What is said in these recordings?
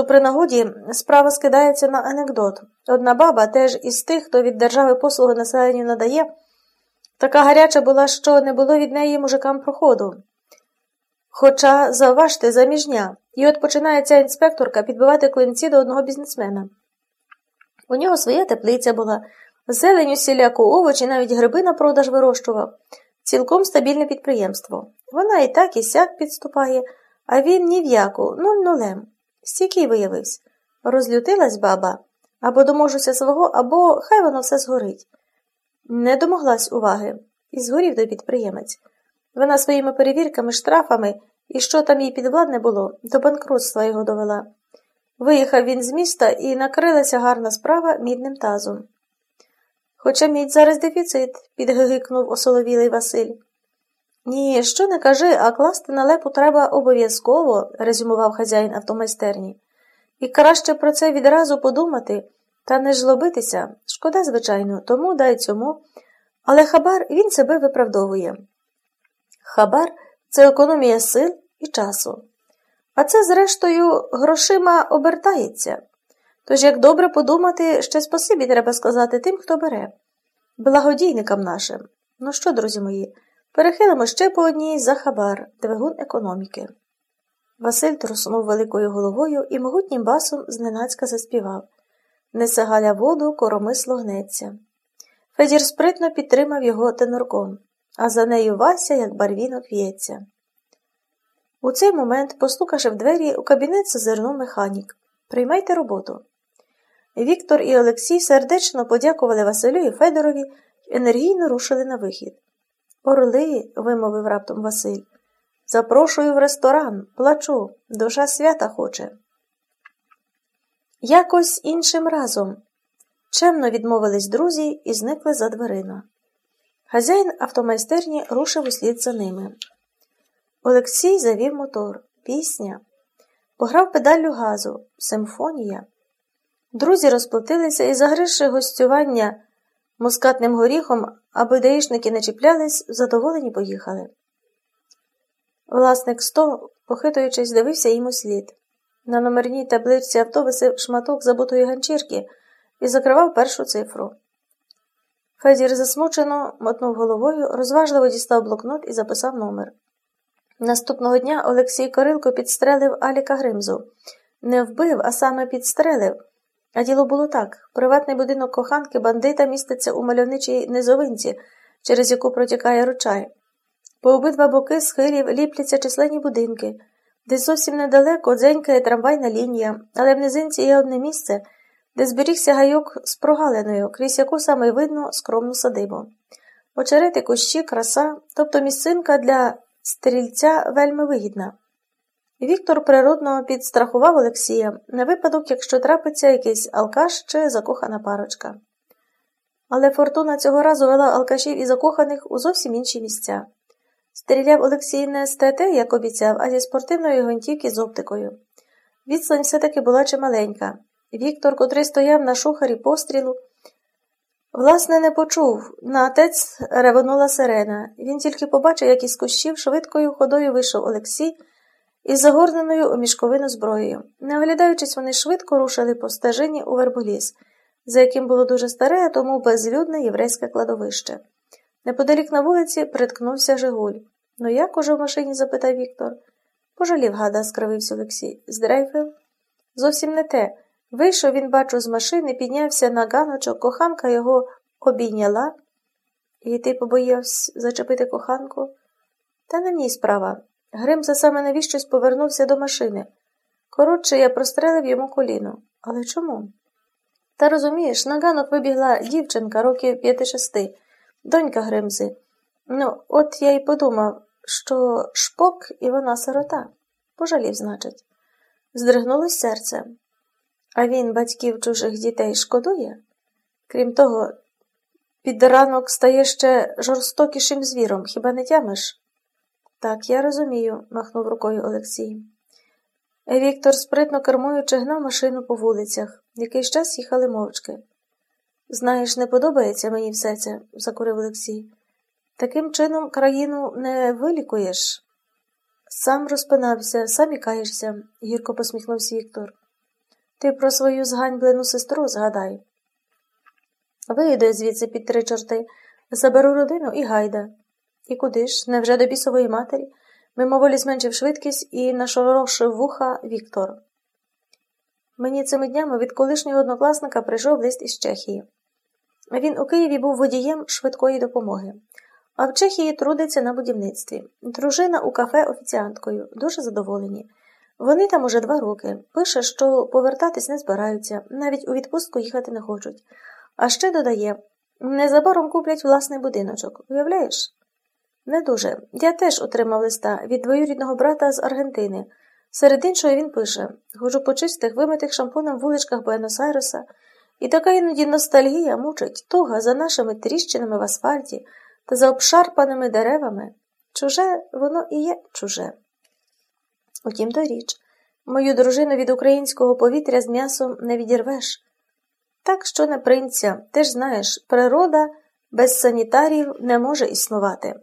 що при нагоді справа скидається на анекдот. Одна баба, теж із тих, хто від держави послуги населенню надає, така гаряча була, що не було від неї мужикам проходу. Хоча, завважте, заміжня, і от починає ця інспекторка підбивати клинці до одного бізнесмена. У нього своя теплиця була, зелень усіляку овочі, навіть гриби на продаж вирощував. Цілком стабільне підприємство. Вона і так, і сяк підступає, а він ні в яку, нуль нулем. Стійкий виявився. Розлютилась баба, або доможуся свого, або хай воно все згорить. Не домоглась уваги, і згорів той підприємець. Вона своїми перевірками, штрафами і що там їй підвладне було, до банкрутства його довела. Виїхав він з міста і накрилася гарна справа мідним тазом. Хоча мідь зараз дефіцит, підгигикнув осоловілий Василь. Ні, що не кажи, а класти на лепу треба обов'язково, резюмував хазяїн автомайстерні. І краще про це відразу подумати, та не жлобитися. Шкода, звичайно, тому дай цьому. Але хабар він себе виправдовує. Хабар це економія сил і часу. А це, зрештою, грошима обертається. Тож, як добре подумати, ще спасибі треба сказати тим, хто бере, благодійникам нашим. Ну що, друзі мої, перехилимо ще по одній за хабар, двигун економіки. Василь труснув великою головою і могутнім басом зненацька заспівав Несе Галя воду, коромисло гнеться. Федір спритно підтримав його тенорком, а за нею Вася, як барвінок в'ється. У цей момент, постукавши в двері, у кабінет зазирнув механік. Приймайте роботу. Віктор і Олексій сердечно подякували Василю і Федорові і енергійно рушили на вихід. Орли, вимовив раптом Василь, запрошую в ресторан, плачу, душа свята хоче. Якось іншим разом. Чемно відмовились друзі і зникли за дверима. Хазяїн автомайстерні рушив услід за ними. Олексій завів мотор, пісня, пограв педаллю газу, симфонія. Друзі розплатилися і, загризши гостювання мускатним горіхом, аби даїшники не чіплялись, задоволені поїхали. Власник сто, похитуючись, дивився їм у слід. На номерній табличці авто висив шматок забутої ганчірки і закривав першу цифру. Федір засмучено мотнув головою, розважливо дістав блокнот і записав номер. Наступного дня Олексій Корилко підстрелив Аліка Гримзу. Не вбив, а саме підстрелив. А діло було так приватний будинок коханки бандита міститься у мальовничій низовинці, через яку протікає ручай. По обидва боки схилів ліпляться численні будинки, десь зовсім недалеко дзенькає трамвайна лінія, але в низинці є одне місце, де зберігся гайок з прогалиною, крізь яку саме видно скромну садибу. Очерети кущі, краса, тобто місцинка для стрільця вельми вигідна. Віктор природно підстрахував Олексія на випадок, якщо трапиться якийсь алкаш чи закохана парочка. Але фортуна цього разу вела алкашів і закоханих у зовсім інші місця. Стріляв Олексій не з ТТ, як обіцяв, а зі спортивної гвинтівки з оптикою. Відстань все-таки була чималенька. Віктор, котрий стояв на шухарі пострілу, власне, не почув. На отець ревонула сирена. Він тільки побачив, як із кущів швидкою ходою вийшов Олексій із загорненою у мішковину зброєю. Не оглядаючись, вони швидко рушили по стежині у верболіс, за яким було дуже старе, а тому безлюдне єврейське кладовище. Неподалік на вулиці приткнувся Жигуль. Ну як уже в машині? запитав Віктор. Пожалів, гада, скривився Олексій. Здрейфив? Зовсім не те. Вийшов він, бачу, з машини, піднявся на ганочок, коханка його обійняла. І ти побоявся зачепити коханку? Та на ній справа. Гримза саме навіщось повернувся до машини. Коротше, я прострелив йому коліно. Але чому? Та розумієш, на ганок вибігла дівчинка років п'яти-шести, донька Гримзи. Ну, от я й подумав, що шпок і вона сирота. Пожалів, значить. Здригнулось серце. А він батьків чужих дітей шкодує? Крім того, під ранок стає ще жорстокішим звіром, хіба не тямиш? Так, я розумію, махнув рукою Олексій. Віктор, спритно кермуючи, гнав машину по вулицях, якийсь час їхали мовчки. Знаєш, не подобається мені все це, закурив Олексій. Таким чином країну не вилікуєш. Сам розпинався, сам і каєшся, гірко посміхнувся Віктор. Ти про свою зганьблену сестру згадай. Вийду звідси під три чорти, заберу родину і гайда. І куди ж? Невже до бісової матері? Мимоволі зменшив швидкість і нашорошив вуха Віктор. Мені цими днями від колишнього однокласника прийшов лист із Чехії. Він у Києві був водієм швидкої допомоги, а в Чехії трудиться на будівництві. Дружина у кафе офіціанткою, дуже задоволені. Вони там уже два роки. Пише, що повертатись не збираються, навіть у відпустку їхати не хочуть. А ще додає незабаром куплять власний будиночок. Уявляєш? Не дуже. Я теж отримав листа від двоюрідного брата з Аргентини. Серед іншого він пише Ходжу по чистих, вимитих шампунем вуличках Буенос-Айреса, і така іноді ностальгія мучить туга за нашими тріщинами в асфальті та за обшарпаними деревами. Чуже воно і є чуже. Утім то річ, мою дружину від українського повітря з м'ясом не відірвеш. Так що не принця, ти ж знаєш, природа без санітарів не може існувати.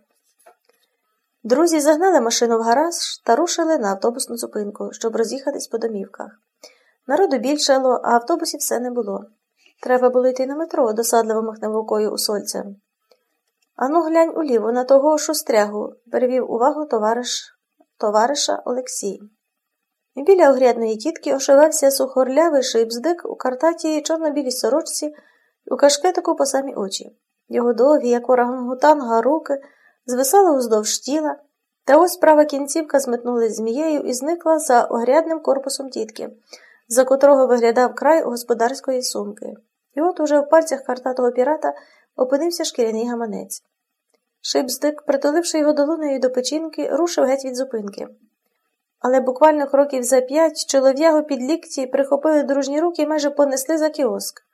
Друзі загнали машину в гараж та рушили на автобусну зупинку, щоб роз'їхатись по домівках. Народу більшало, а автобусів все не було. Треба було йти на метро, досадливо махнув рукою у сольце. Ану, глянь уліво на того шустрягу, перевів увагу товариш, товариша Олексій. Біля огрядної тітки ошивався сухорлявий шибздик у картатій чорно-білій сорочці у кашкетику по самі очі. Його довгі, як орангутанга, руки звисали уздовж тіла, та ось права кінцівка зметнулась змією і зникла за огрядним корпусом тітки, за котрого виглядав край господарської сумки. І от уже в пальцях картатого пірата опинився шкіряний гаманець. Шипздик, притуливши його долонею до печінки, рушив геть від зупинки. Але буквально кроків за п'ять чолов'ягу під лікті прихопили дружні руки і майже понесли за кіоск.